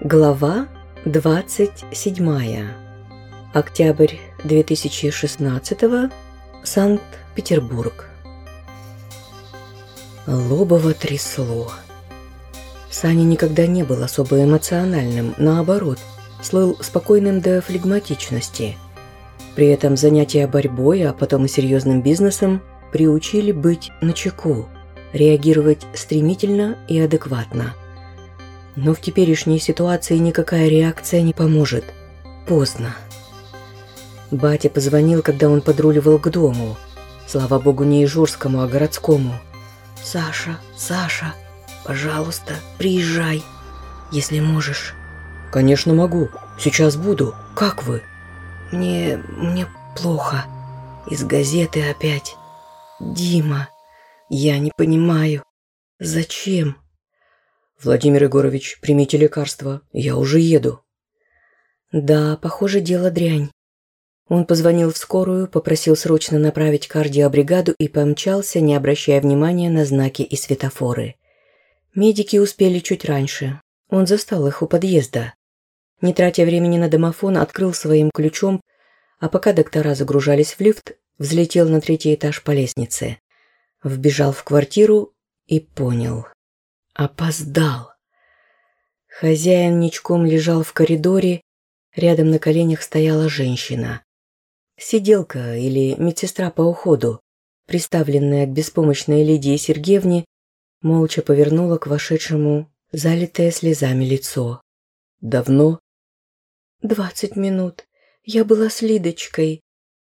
Глава 27. Октябрь 2016. Санкт-Петербург. Лобово трясло. Саня никогда не был особо эмоциональным, наоборот, слыл спокойным до флегматичности. При этом занятия борьбой, а потом и серьезным бизнесом приучили быть начеку, реагировать стремительно и адекватно – но в теперешней ситуации никакая реакция не поможет. Поздно. Батя позвонил, когда он подруливал к дому. Слава богу, не Ижурскому, а городскому. «Саша, Саша, пожалуйста, приезжай, если можешь». «Конечно могу. Сейчас буду. Как вы?» «Мне... мне плохо. Из газеты опять. Дима, я не понимаю. Зачем?» «Владимир Егорович, примите лекарство, я уже еду». Да, похоже, дело дрянь. Он позвонил в скорую, попросил срочно направить кардиобригаду и помчался, не обращая внимания на знаки и светофоры. Медики успели чуть раньше. Он застал их у подъезда. Не тратя времени на домофон, открыл своим ключом, а пока доктора загружались в лифт, взлетел на третий этаж по лестнице. Вбежал в квартиру и понял. Опоздал. Хозяин ничком лежал в коридоре, рядом на коленях стояла женщина. Сиделка или медсестра по уходу, приставленная к беспомощной Лидии Сергеевне, молча повернула к вошедшему залитое слезами лицо. «Давно?» «Двадцать минут. Я была с Лидочкой.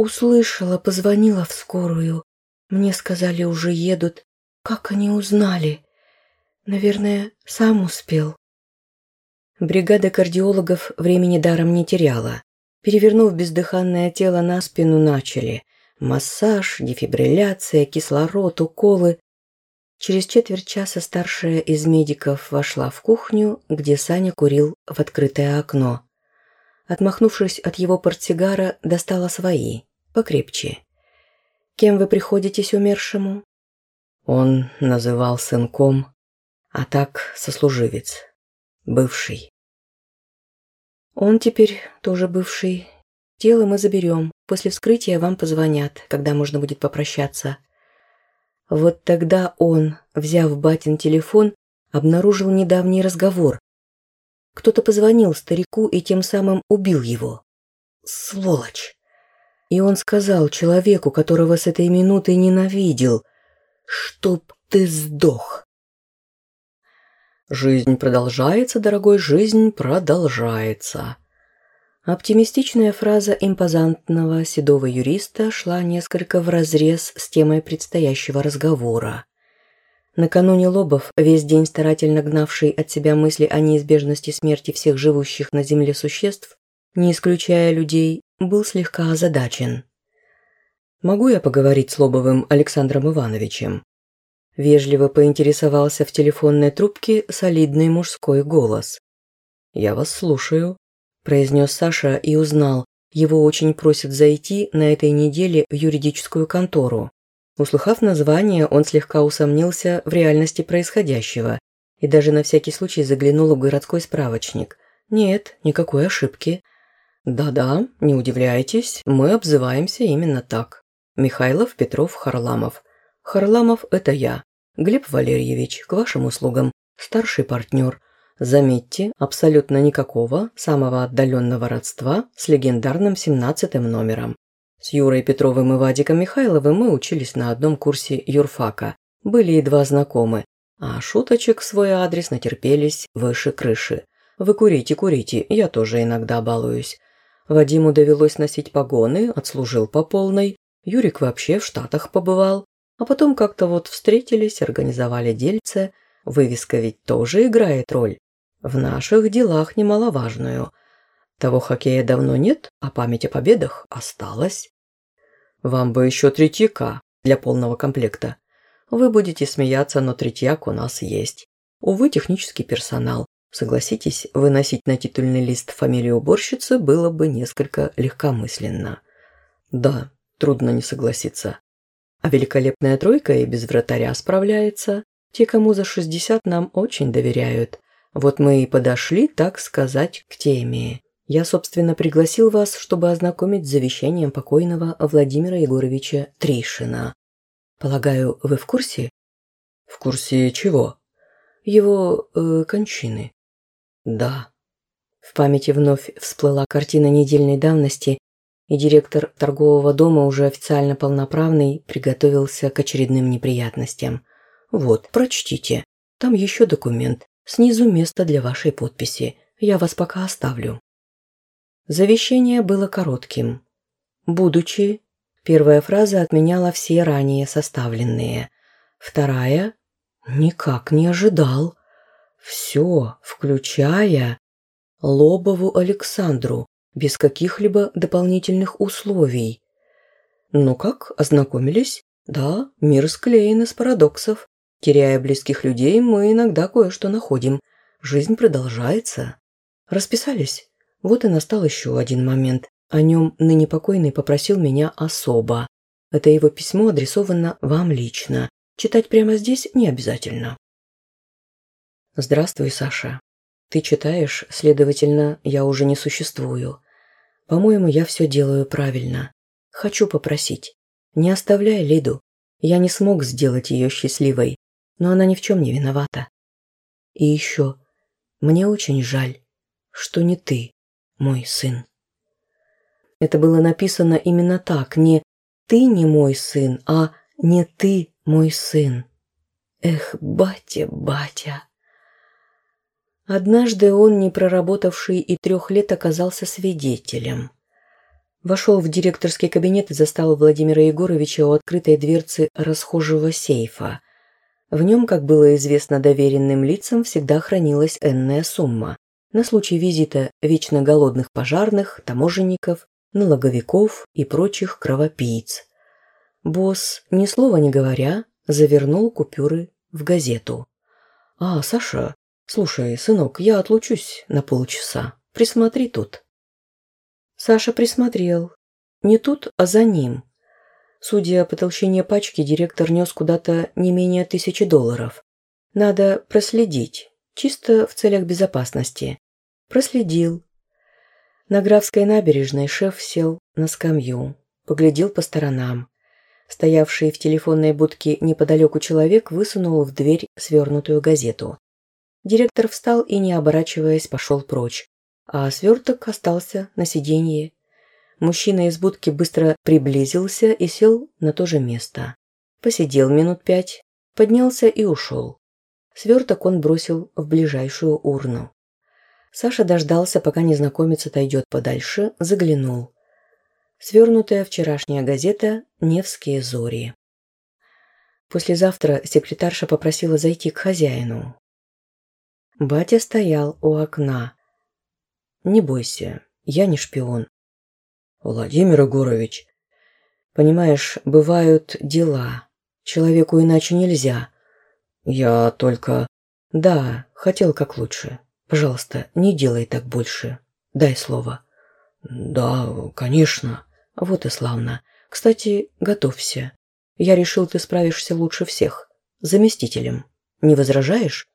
Услышала, позвонила в скорую. Мне сказали, уже едут. Как они узнали?» Наверное, сам успел. Бригада кардиологов времени даром не теряла. Перевернув бездыханное тело на спину, начали. Массаж, дефибрилляция, кислород, уколы. Через четверть часа старшая из медиков вошла в кухню, где Саня курил в открытое окно. Отмахнувшись от его портсигара, достала свои, покрепче. «Кем вы приходитесь умершему?» Он называл сынком а так сослуживец. Бывший. Он теперь тоже бывший. Тело мы заберем. После вскрытия вам позвонят, когда можно будет попрощаться. Вот тогда он, взяв батин телефон, обнаружил недавний разговор. Кто-то позвонил старику и тем самым убил его. Сволочь! И он сказал человеку, которого с этой минуты ненавидел, «Чтоб ты сдох!» Жизнь продолжается, дорогой, жизнь продолжается. Оптимистичная фраза импозантного седого юриста шла несколько вразрез с темой предстоящего разговора. Накануне Лобов, весь день старательно гнавший от себя мысли о неизбежности смерти всех живущих на Земле существ, не исключая людей, был слегка озадачен. «Могу я поговорить с Лобовым Александром Ивановичем?» Вежливо поинтересовался в телефонной трубке солидный мужской голос. «Я вас слушаю», – произнес Саша и узнал. Его очень просят зайти на этой неделе в юридическую контору. Услыхав название, он слегка усомнился в реальности происходящего и даже на всякий случай заглянул в городской справочник. Нет, никакой ошибки. Да-да, не удивляйтесь, мы обзываемся именно так. Михайлов, Петров, Харламов. Харламов – это я. Глеб Валерьевич, к вашим услугам, старший партнер. Заметьте, абсолютно никакого, самого отдаленного родства с легендарным 17 номером. С Юрой Петровым и Вадиком Михайловым мы учились на одном курсе юрфака, были едва знакомы, а шуточек в свой адрес натерпелись выше крыши. Вы курите, курите, я тоже иногда балуюсь. Вадиму довелось носить погоны, отслужил по полной. Юрик вообще в Штатах побывал. А потом как-то вот встретились, организовали дельце. Вывеска ведь тоже играет роль. В наших делах немаловажную. Того хоккея давно нет, а память о победах осталась. Вам бы еще третьяка для полного комплекта. Вы будете смеяться, но третьяк у нас есть. Увы, технический персонал. Согласитесь, выносить на титульный лист фамилию уборщицы было бы несколько легкомысленно. Да, трудно не согласиться. А великолепная тройка и без вратаря справляется. Те, кому за 60, нам очень доверяют. Вот мы и подошли, так сказать, к теме. Я, собственно, пригласил вас, чтобы ознакомить с завещанием покойного Владимира Егоровича Тришина. Полагаю, вы в курсе? В курсе чего? Его э, кончины. Да. В памяти вновь всплыла картина недельной давности, и директор торгового дома, уже официально полноправный, приготовился к очередным неприятностям. Вот, прочтите. Там еще документ. Снизу место для вашей подписи. Я вас пока оставлю. Завещание было коротким. Будучи, первая фраза отменяла все ранее составленные. Вторая – никак не ожидал. Все, включая Лобову Александру, без каких-либо дополнительных условий. Ну как, ознакомились? Да, мир склеен из парадоксов. Теряя близких людей, мы иногда кое-что находим. Жизнь продолжается. Расписались? Вот и настал еще один момент. О нем ныне покойный попросил меня особо. Это его письмо адресовано вам лично. Читать прямо здесь не обязательно. Здравствуй, Саша. Ты читаешь, следовательно, я уже не существую. По-моему, я все делаю правильно. Хочу попросить. Не оставляй Лиду. Я не смог сделать ее счастливой, но она ни в чем не виновата. И еще, мне очень жаль, что не ты, мой сын. Это было написано именно так, не «ты не мой сын», а «не ты мой сын». Эх, батя, батя. Однажды он, не проработавший и трех лет, оказался свидетелем. Вошел в директорский кабинет и застал Владимира Егоровича у открытой дверцы расхожего сейфа. В нем, как было известно доверенным лицам, всегда хранилась энная сумма на случай визита вечно голодных пожарных, таможенников, налоговиков и прочих кровопийц. Босс, ни слова не говоря, завернул купюры в газету. «А, Саша, «Слушай, сынок, я отлучусь на полчаса. Присмотри тут». Саша присмотрел. Не тут, а за ним. Судя по толщине пачки, директор нес куда-то не менее тысячи долларов. Надо проследить, чисто в целях безопасности. Проследил. На Графской набережной шеф сел на скамью, поглядел по сторонам. Стоявший в телефонной будке неподалеку человек высунул в дверь свернутую газету. Директор встал и, не оборачиваясь, пошел прочь, а сверток остался на сиденье. Мужчина из будки быстро приблизился и сел на то же место. Посидел минут пять, поднялся и ушел. Сверток он бросил в ближайшую урну. Саша дождался, пока незнакомец отойдет подальше, заглянул. Свернутая вчерашняя газета «Невские зори». Послезавтра секретарша попросила зайти к хозяину. Батя стоял у окна. «Не бойся, я не шпион». «Владимир Егорович, понимаешь, бывают дела. Человеку иначе нельзя. Я только...» «Да, хотел как лучше. Пожалуйста, не делай так больше. Дай слово». «Да, конечно». «Вот и славно. Кстати, готовься. Я решил, ты справишься лучше всех. Заместителем. Не возражаешь?»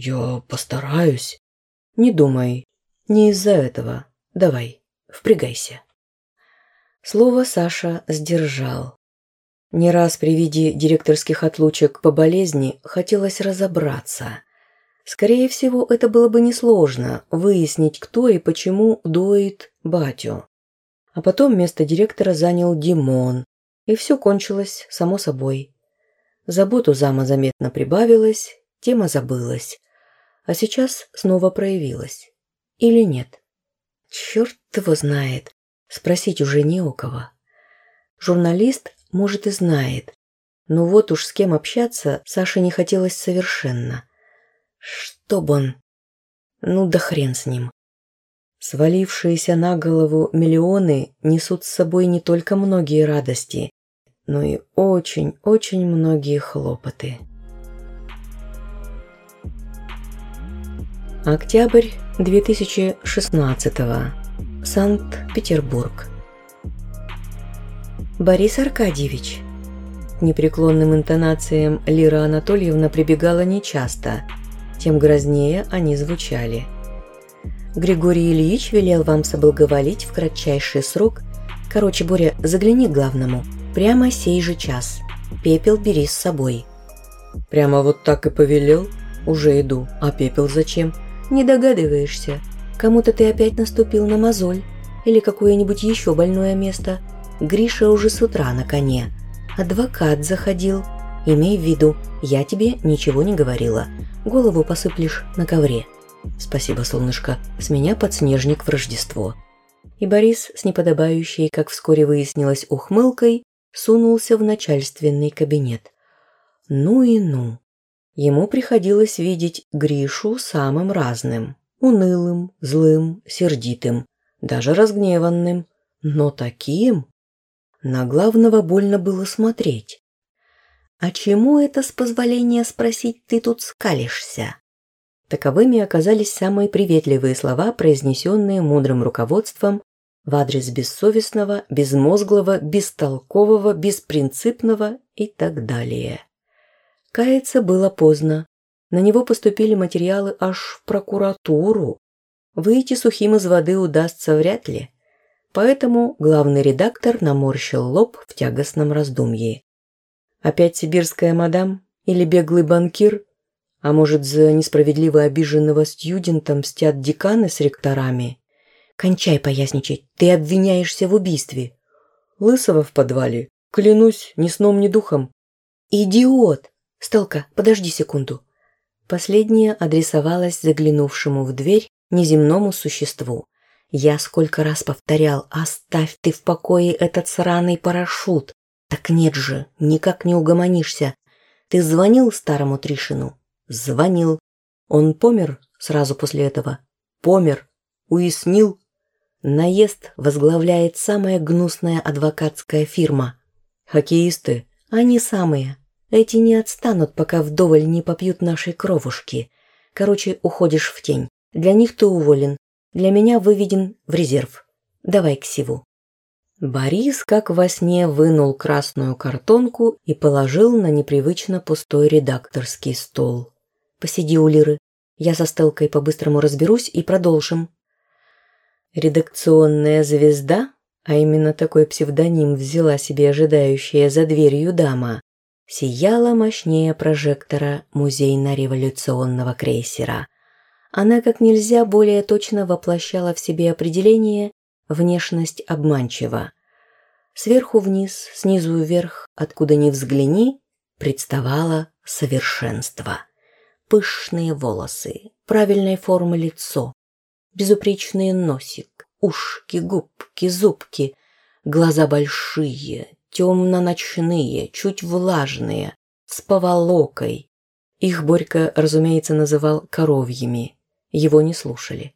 «Я постараюсь». «Не думай. Не из-за этого. Давай, впрягайся». Слово Саша сдержал. Не раз при виде директорских отлучек по болезни хотелось разобраться. Скорее всего, это было бы несложно выяснить, кто и почему доит батю. А потом место директора занял Димон, и все кончилось само собой. Заботу зама заметно прибавилось, тема забылась а сейчас снова проявилась. Или нет? Черт его знает. Спросить уже не у кого. Журналист, может, и знает. Но вот уж с кем общаться Саше не хотелось совершенно. Чтоб он... Ну да хрен с ним. Свалившиеся на голову миллионы несут с собой не только многие радости, но и очень-очень многие хлопоты. Октябрь 2016. Санкт-Петербург. Борис Аркадьевич, К непреклонным интонациям Лира Анатольевна прибегала нечасто, тем грознее они звучали. «Григорий Ильич велел вам соблаговолить в кратчайший срок. Короче, Боря, загляни к главному. Прямо сей же час. Пепел бери с собой». «Прямо вот так и повелел? Уже иду. А пепел зачем?» «Не догадываешься. Кому-то ты опять наступил на мозоль. Или какое-нибудь еще больное место. Гриша уже с утра на коне. Адвокат заходил. Имей в виду, я тебе ничего не говорила. Голову посыплешь на ковре. Спасибо, солнышко, с меня подснежник в Рождество. И Борис с неподобающей, как вскоре выяснилось, ухмылкой, сунулся в начальственный кабинет. Ну и ну. Ему приходилось видеть Гришу самым разным. Унылым, злым, сердитым, даже разгневанным. Но таким... На главного больно было смотреть. «А чему это, с позволения спросить, ты тут скалишься?» Таковыми оказались самые приветливые слова, произнесенные мудрым руководством в адрес бессовестного, безмозглого, бестолкового, беспринципного и так далее. Каяться было поздно. На него поступили материалы аж в прокуратуру. Выйти сухим из воды удастся вряд ли. Поэтому главный редактор наморщил лоб в тягостном раздумье. Опять сибирская мадам? Или беглый банкир? А может, за несправедливо обиженного студента мстят деканы с ректорами? Кончай поясничать, ты обвиняешься в убийстве. Лысого в подвале. Клянусь, ни сном, ни духом. Идиот! Стелка, подожди секунду. Последняя адресовалась заглянувшему в дверь неземному существу. Я сколько раз повторял, оставь ты в покое этот сраный парашют. Так нет же, никак не угомонишься. Ты звонил старому Тришину? Звонил. Он помер сразу после этого? Помер. Уяснил? Наезд возглавляет самая гнусная адвокатская фирма. Хоккеисты? Они самые. Эти не отстанут, пока вдоволь не попьют нашей кровушки. Короче, уходишь в тень. Для них ты уволен, для меня выведен в резерв. Давай к сиву». Борис, как во сне, вынул красную картонку и положил на непривычно пустой редакторский стол. «Посиди у Лиры. Я со Стелкой по-быстрому разберусь и продолжим». Редакционная звезда, а именно такой псевдоним взяла себе ожидающая за дверью дама, сияла мощнее прожектора музейно-революционного крейсера – она как нельзя более точно воплощала в себе определение «внешность обманчива». Сверху вниз, снизу вверх, откуда ни взгляни, представало совершенство. Пышные волосы, правильной формы лицо, безупречный носик, ушки, губки, зубки, глаза большие, темно-ночные, чуть влажные, с поволокой. Их Борька, разумеется, называл коровьими – его не слушали.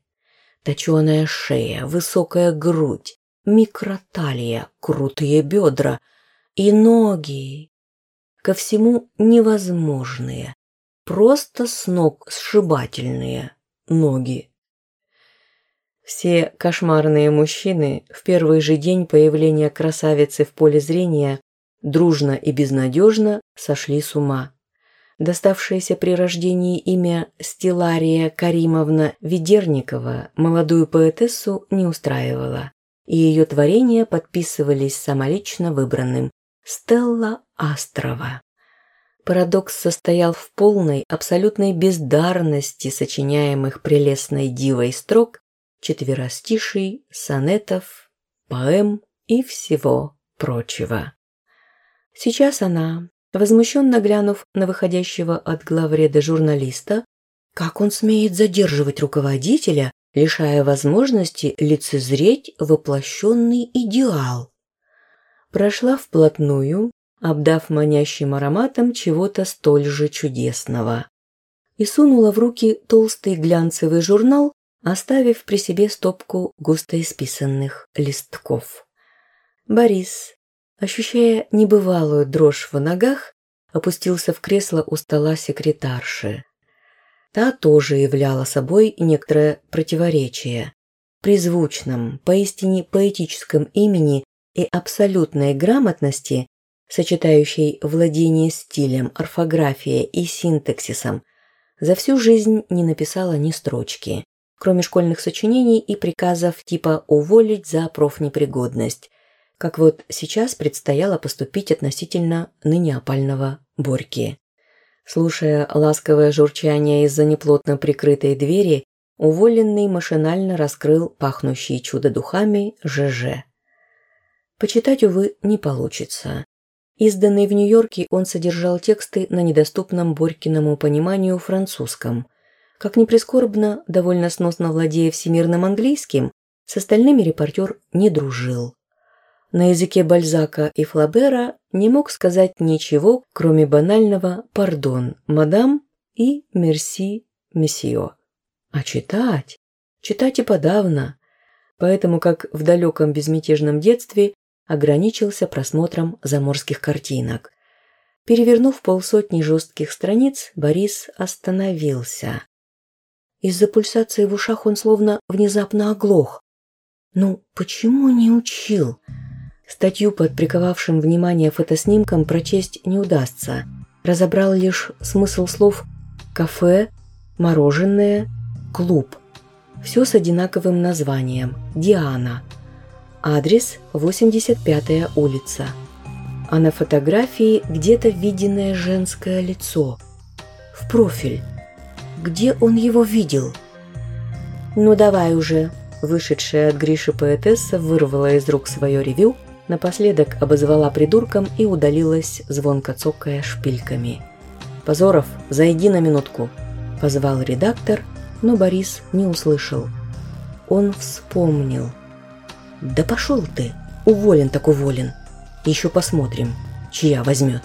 Точеная шея, высокая грудь, микроталия, крутые бедра и ноги. Ко всему невозможные, просто с ног сшибательные ноги. Все кошмарные мужчины в первый же день появления красавицы в поле зрения дружно и безнадежно сошли с ума доставшееся при рождении имя Стелария Каримовна Ведерникова молодую поэтессу не устраивало, и ее творения подписывались самолично выбранным Стелла Астрова. Парадокс состоял в полной, абсолютной бездарности сочиняемых прелестной дивой строк, четверостишей, сонетов, поэм и всего прочего. Сейчас она, Возмущенно глянув на выходящего от главреда журналиста, как он смеет задерживать руководителя, лишая возможности лицезреть воплощенный идеал. Прошла вплотную, обдав манящим ароматом чего-то столь же чудесного. И сунула в руки толстый глянцевый журнал, оставив при себе стопку густо исписанных листков. Борис, Ощущая небывалую дрожь в ногах, опустился в кресло у стола секретарши. Та тоже являла собой некоторое противоречие. При звучном, поистине поэтическом имени и абсолютной грамотности сочетающей владение стилем, орфографией и синтаксисом, за всю жизнь не написала ни строчки, кроме школьных сочинений и приказов типа «уволить за профнепригодность», как вот сейчас предстояло поступить относительно ныне опального Борьки. Слушая ласковое журчание из-за неплотно прикрытой двери, уволенный машинально раскрыл пахнущие чудо-духами ЖЖ. Почитать, увы, не получится. Изданный в Нью-Йорке, он содержал тексты на недоступном Борькиному пониманию французском. Как ни прискорбно, довольно сносно владея всемирным английским, с остальными репортер не дружил. На языке Бальзака и Флабера не мог сказать ничего, кроме банального «пардон, мадам» и «мерси, месье». А читать? Читать и подавно. Поэтому, как в далеком безмятежном детстве, ограничился просмотром заморских картинок. Перевернув полсотни жестких страниц, Борис остановился. Из-за пульсации в ушах он словно внезапно оглох. Ну, почему не учил? Статью под приковавшим внимание фотоснимком прочесть не удастся. Разобрал лишь смысл слов «кафе», «мороженое», «клуб». Все с одинаковым названием «Диана». Адрес 85-я улица. А на фотографии где-то виденное женское лицо. В профиль. Где он его видел? «Ну давай уже», Вышедшая от Гриши поэтесса вырвала из рук свое ревю, напоследок обозвала придурком и удалилась, звонко цокая шпильками. «Позоров, зайди на минутку», – позвал редактор, но Борис не услышал. Он вспомнил – «Да пошел ты! Уволен так уволен! Еще посмотрим, чья возьмет!»